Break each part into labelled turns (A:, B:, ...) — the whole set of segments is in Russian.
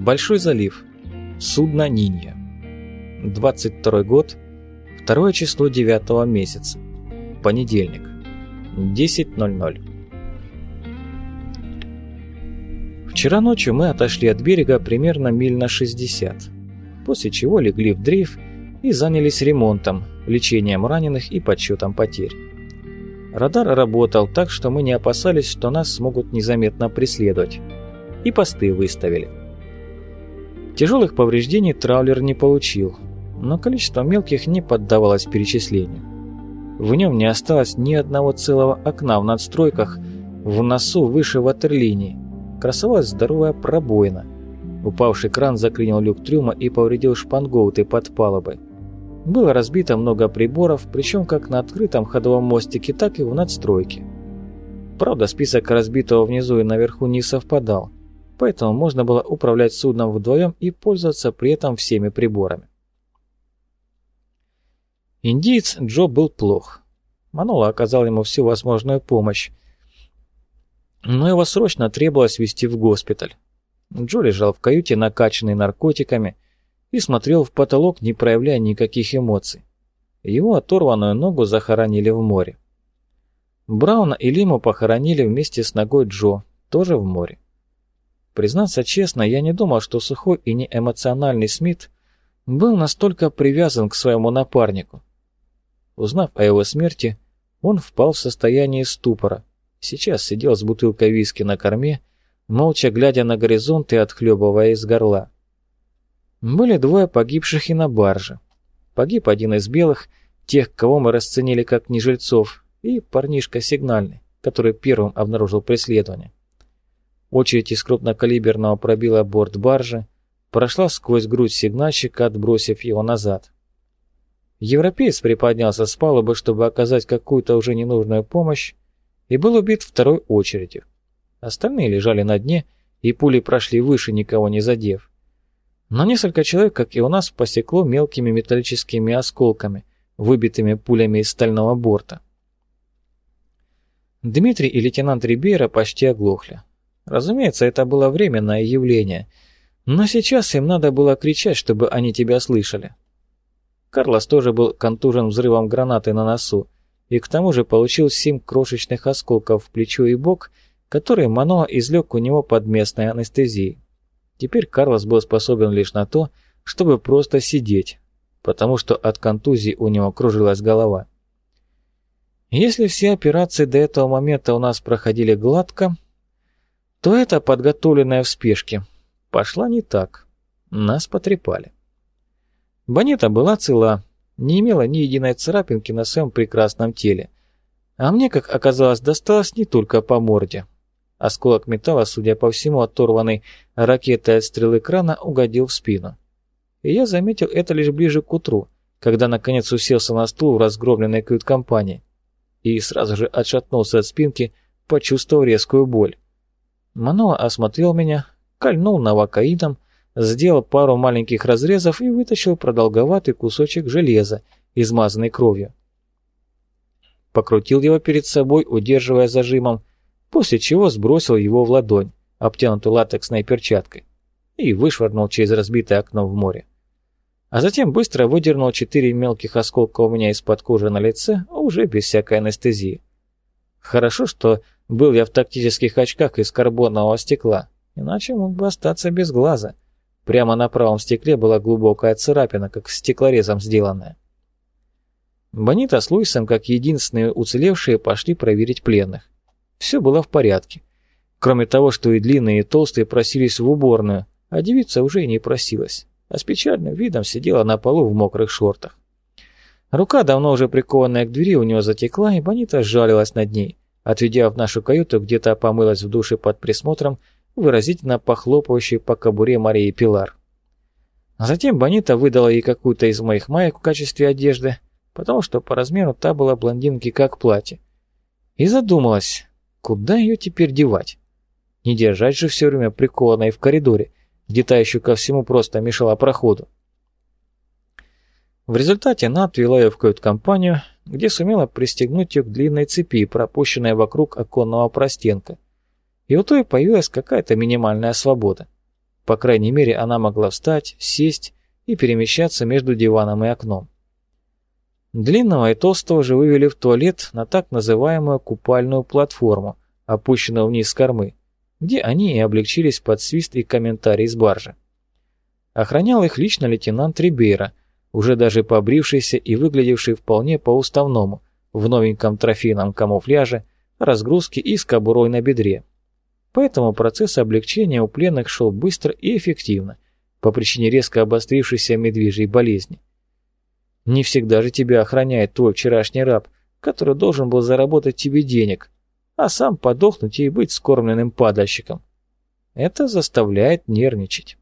A: Большой залив. Судно Нинья. 22 год. Второе число 9 месяца. Понедельник. 10.00. Вчера ночью мы отошли от берега примерно миль на 60, после чего легли в дрейф и занялись ремонтом, лечением раненых и подсчетом потерь. Радар работал так, что мы не опасались, что нас смогут незаметно преследовать. И посты выставили. Тяжелых повреждений траулер не получил, но количество мелких не поддавалось перечислению. В нем не осталось ни одного целого окна в надстройках, в носу выше ватерлинии. Красовалась здоровая пробоина. Упавший кран заклинил люк трюма и повредил шпангоуты под палубой. Было разбито много приборов, причем как на открытом ходовом мостике, так и в надстройке. Правда, список разбитого внизу и наверху не совпадал, поэтому можно было управлять судном вдвоем и пользоваться при этом всеми приборами. Индиец Джо был плох. Манола оказал ему всю возможную помощь, но его срочно требовалось везти в госпиталь. Джо лежал в каюте, накачанный наркотиками, и смотрел в потолок, не проявляя никаких эмоций. Его оторванную ногу захоронили в море. Брауна и Лиму похоронили вместе с ногой Джо, тоже в море. Признаться честно, я не думал, что сухой и неэмоциональный Смит был настолько привязан к своему напарнику. Узнав о его смерти, он впал в состояние ступора. Сейчас сидел с бутылкой виски на корме, молча глядя на горизонт и отхлебывая из горла. Были двое погибших и на барже. Погиб один из белых, тех, кого мы расценили как нежильцов, и парнишка сигнальный, который первым обнаружил преследование. Очередь из крупнокалиберного пробила борт баржи, прошла сквозь грудь сигнальщика, отбросив его назад. Европеец приподнялся с палубы, чтобы оказать какую-то уже ненужную помощь, и был убит второй очередью. Остальные лежали на дне, и пули прошли выше, никого не задев. Но несколько человек, как и у нас, посекло мелкими металлическими осколками, выбитыми пулями из стального борта. Дмитрий и лейтенант Рибейра почти оглохли. Разумеется, это было временное явление, но сейчас им надо было кричать, чтобы они тебя слышали. Карлос тоже был контужен взрывом гранаты на носу, и к тому же получил семь крошечных осколков в плечо и бок, которые Маноа излег у него под местной анестезией. Теперь Карлос был способен лишь на то, чтобы просто сидеть, потому что от контузии у него кружилась голова. Если все операции до этого момента у нас проходили гладко, то эта, подготовленная в спешке, пошла не так. Нас потрепали. Бонета была цела, не имела ни единой царапинки на своем прекрасном теле. А мне, как оказалось, досталось не только по морде. Осколок металла, судя по всему, оторванный ракетой от стрелы крана, угодил в спину. И я заметил это лишь ближе к утру, когда наконец уселся на стул в разгромленной кают-компании. И сразу же отшатнулся от спинки, почувствовав резкую боль. Маноа осмотрел меня, кольнул навокаином, сделал пару маленьких разрезов и вытащил продолговатый кусочек железа, измазанный кровью. Покрутил его перед собой, удерживая зажимом, после чего сбросил его в ладонь, обтянутую латексной перчаткой, и вышвырнул через разбитое окно в море. А затем быстро выдернул четыре мелких осколка у меня из-под кожи на лице, уже без всякой анестезии. Хорошо, что был я в тактических очках из карбонового стекла, иначе мог бы остаться без глаза. Прямо на правом стекле была глубокая царапина, как стеклорезом сделанная. Бонита с Луисом, как единственные уцелевшие, пошли проверить пленных. Все было в порядке. Кроме того, что и длинные, и толстые просились в уборную, а девица уже и не просилась, а с печальным видом сидела на полу в мокрых шортах. Рука, давно уже прикованная к двери, у нее затекла, и Бонита сжалилась над ней, отведя в нашу каюту, где-то помылась в душе под присмотром, выразительно похлопывающей по кобуре Марии Пилар. Затем Бонита выдала ей какую-то из моих маек в качестве одежды, потому что по размеру та была блондинки как платье. И задумалась, Куда ее теперь девать? Не держать же все время прикованной в коридоре, где та еще ко всему просто мешала проходу. В результате она отвела ее в кают-компанию, где сумела пристегнуть ее к длинной цепи, пропущенной вокруг оконного простенка. И у той появилась какая-то минимальная свобода. По крайней мере, она могла встать, сесть и перемещаться между диваном и окном. Длинного и толстого же вывели в туалет на так называемую купальную платформу, опущенную вниз с кормы, где они и облегчились под свист и комментарий с баржи. Охранял их лично лейтенант Рибейра, уже даже побрившийся и выглядевший вполне по-уставному, в новеньком трофейном камуфляже, разгрузке и с кобурой на бедре. Поэтому процесс облегчения у пленных шел быстро и эффективно, по причине резко обострившейся медвежьей болезни. Не всегда же тебя охраняет твой вчерашний раб, который должен был заработать тебе денег, а сам подохнуть и быть скормленным падальщиком. Это заставляет нервничать.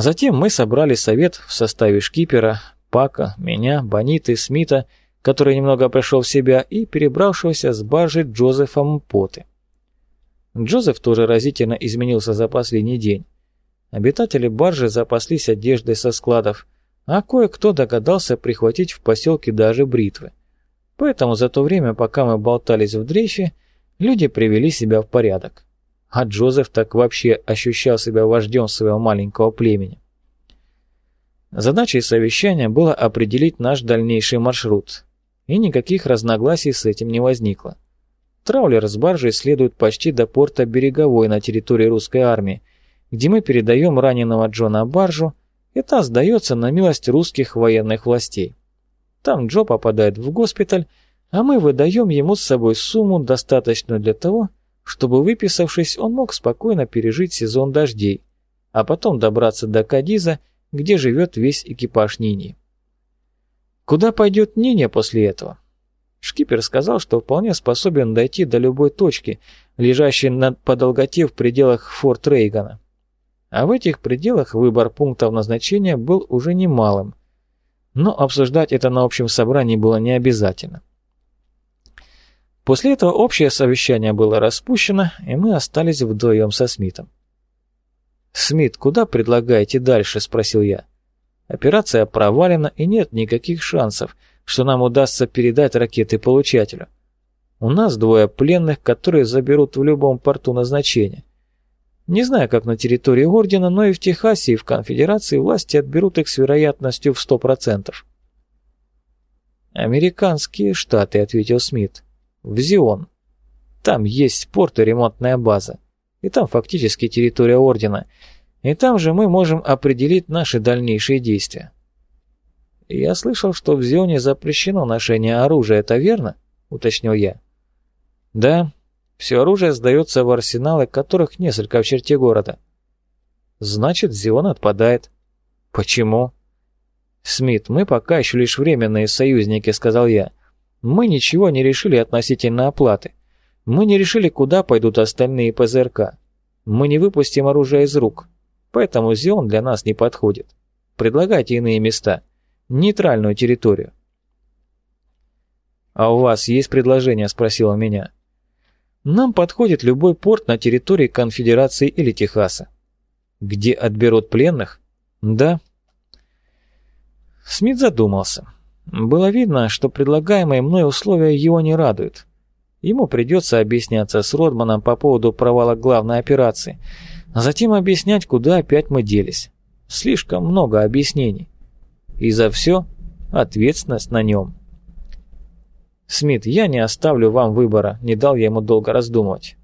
A: Затем мы собрали совет в составе шкипера, Пака, меня, Бониты, Смита, который немного пришел в себя, и перебравшегося с баржи Джозефа Мпоты. Джозеф тоже разительно изменился за последний день. Обитатели баржи запаслись одеждой со складов, а кое-кто догадался прихватить в поселке даже бритвы. Поэтому за то время, пока мы болтались в дрейфе, люди привели себя в порядок. А Джозеф так вообще ощущал себя вождем своего маленького племени. Задачей совещания было определить наш дальнейший маршрут, и никаких разногласий с этим не возникло. Траулер с баржей следует почти до порта Береговой на территории русской армии, где мы передаем раненого Джона баржу, и та сдается на милость русских военных властей. Там Джо попадает в госпиталь, а мы выдаем ему с собой сумму, достаточную для того, чтобы, выписавшись, он мог спокойно пережить сезон дождей, а потом добраться до Кадиза, где живет весь экипаж Нини. Куда пойдет Ниня после этого? Шкипер сказал, что вполне способен дойти до любой точки, лежащей на, по долготе в пределах Форт Рейгана. А в этих пределах выбор пунктов назначения был уже немалым. Но обсуждать это на общем собрании было не обязательно. После этого общее совещание было распущено, и мы остались вдвоем со Смитом. «Смит, куда предлагаете дальше?» – спросил я. «Операция провалена, и нет никаких шансов, что нам удастся передать ракеты получателю. У нас двое пленных, которые заберут в любом порту назначения. Не знаю, как на территории Ордена, но и в Техасе, и в Конфедерации власти отберут их с вероятностью в сто процентов. «Американские штаты», — ответил Смит. «В Зион. Там есть порт и ремонтная база. И там фактически территория Ордена. И там же мы можем определить наши дальнейшие действия». «Я слышал, что в Зионе запрещено ношение оружия, это верно?» — уточнил я. «Да, все оружие сдается в арсеналы, которых несколько в черте города. Значит, Зион отпадает. Почему? Смит, мы пока еще лишь временные союзники, сказал я. Мы ничего не решили относительно оплаты. Мы не решили, куда пойдут остальные ПЗРК. Мы не выпустим оружие из рук. Поэтому Зион для нас не подходит. Предлагайте иные места. Нейтральную территорию. «А у вас есть предложение?» – спросила меня. Нам подходит любой порт на территории Конфедерации или Техаса. Где отберут пленных? Да. Смит задумался. Было видно, что предлагаемые мной условия его не радуют. Ему придется объясняться с Родманом по поводу провала главной операции, а затем объяснять, куда опять мы делись. Слишком много объяснений. И за все ответственность на нем. «Смит, я не оставлю вам выбора», — не дал я ему долго раздумывать.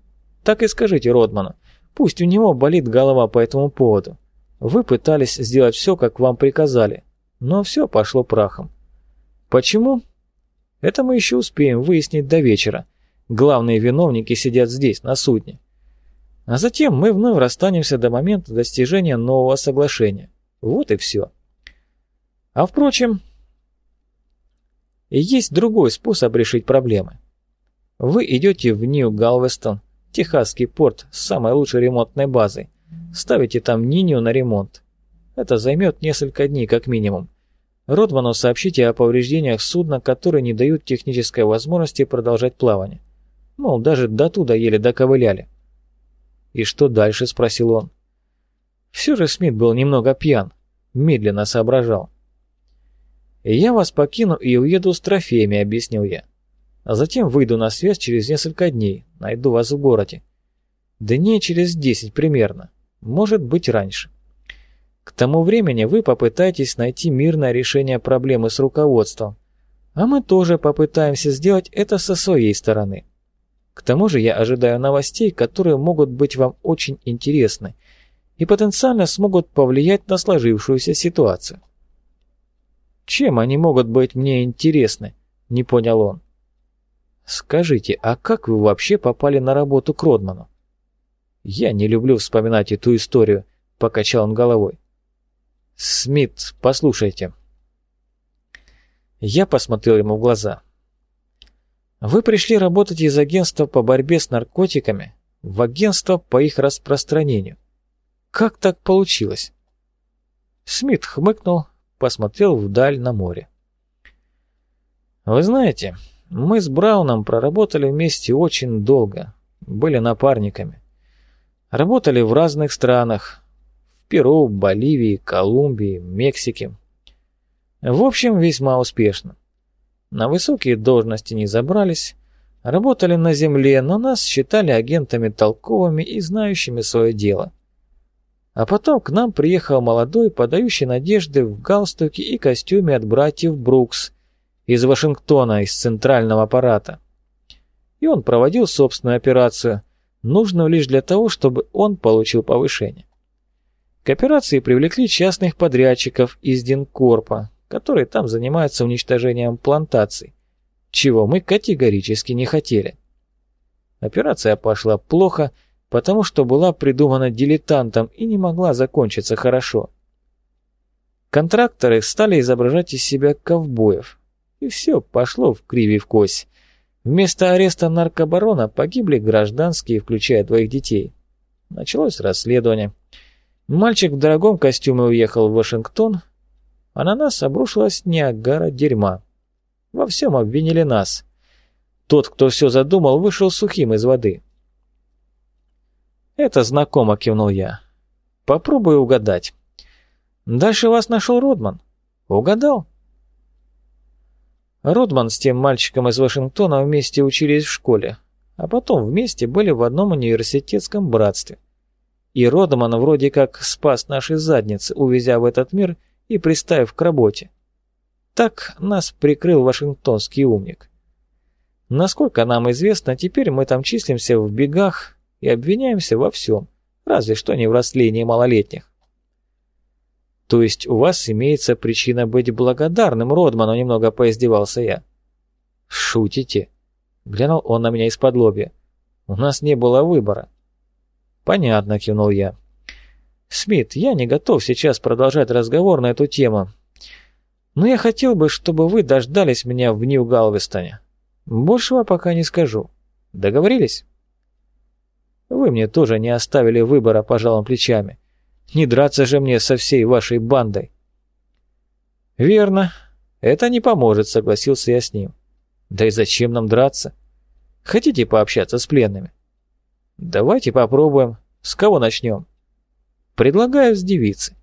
A: «Так и скажите Родману, пусть у него болит голова по этому поводу. Вы пытались сделать все, как вам приказали, но все пошло прахом. Почему? Это мы еще успеем выяснить до вечера. Главные виновники сидят здесь, на судне. А затем мы вновь расстанемся до момента достижения нового соглашения. Вот и все. А впрочем, есть другой способ решить проблемы. Вы идете в Нью-Галвестон, техасский порт с самой лучшей ремонтной базой. Ставите там Ниню на ремонт. Это займет несколько дней как минимум. Родману сообщите о повреждениях судна, которые не дают технической возможности продолжать плавание. Мол, даже до туда еле доковыляли. «И что дальше?» – спросил он. Все же Смит был немного пьян, медленно соображал. «Я вас покину и уеду с трофеями», — объяснил я. «А затем выйду на связь через несколько дней, найду вас в городе. Дней через десять примерно. может быть раньше. К тому времени вы попытаетесь найти мирное решение проблемы с руководством, а мы тоже попытаемся сделать это со своей стороны. К тому же я ожидаю новостей, которые могут быть вам очень интересны и потенциально смогут повлиять на сложившуюся ситуацию. «Чем они могут быть мне интересны?» – не понял он. «Скажите, а как вы вообще попали на работу к Родману?» «Я не люблю вспоминать эту историю», – покачал он головой. «Смит, послушайте». Я посмотрел ему в глаза. «Вы пришли работать из агентства по борьбе с наркотиками в агентство по их распространению. Как так получилось?» Смит хмыкнул, посмотрел вдаль на море. «Вы знаете, мы с Брауном проработали вместе очень долго, были напарниками. Работали в разных странах, в Перу, Боливии, Колумбии, Мексике. В общем, весьма успешно. На высокие должности не забрались, работали на земле, но нас считали агентами толковыми и знающими свое дело. А потом к нам приехал молодой, подающий надежды в галстуке и костюме от братьев Брукс из Вашингтона, из центрального аппарата. И он проводил собственную операцию, нужную лишь для того, чтобы он получил повышение. К операции привлекли частных подрядчиков из Динкорпа, которые там занимаются уничтожением плантаций, чего мы категорически не хотели. Операция пошла плохо, потому что была придумана дилетантом и не могла закончиться хорошо. Контракторы стали изображать из себя ковбоев, и все пошло в криви в кось. Вместо ареста наркобарона погибли гражданские, включая двоих детей. Началось расследование. Мальчик в дорогом костюме уехал в Вашингтон, а на нас обрушилась Ниагара дерьма. Во всем обвинили нас. Тот, кто все задумал, вышел сухим из воды. «Это знакомо», — кивнул я. «Попробуй угадать. Дальше вас нашел Родман. Угадал?» Родман с тем мальчиком из Вашингтона вместе учились в школе, а потом вместе были в одном университетском братстве. И Родман вроде как спас наши задницы, увезя в этот мир и приставив к работе. Так нас прикрыл вашингтонский умник. Насколько нам известно, теперь мы там числимся в бегах и обвиняемся во всем, разве что не в растлении малолетних. То есть у вас имеется причина быть благодарным Родману, немного поиздевался я. Шутите? Глянул он на меня из-под лобья. У нас не было выбора. Понятно, кивнул я. Смит, я не готов сейчас продолжать разговор на эту тему. Но я хотел бы, чтобы вы дождались меня в Нью-Галвестоне. Большего пока не скажу. Договорились? Вы мне тоже не оставили выбора, пожалуй, плечами. Не драться же мне со всей вашей бандой. Верно. Это не поможет, согласился я с ним. Да и зачем нам драться? Хотите пообщаться с пленными? Давайте попробуем. С кого начнем? Предлагаю с девицы.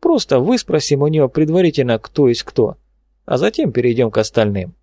A: Просто выспросим у нее предварительно, кто есть кто, а затем перейдем к остальным.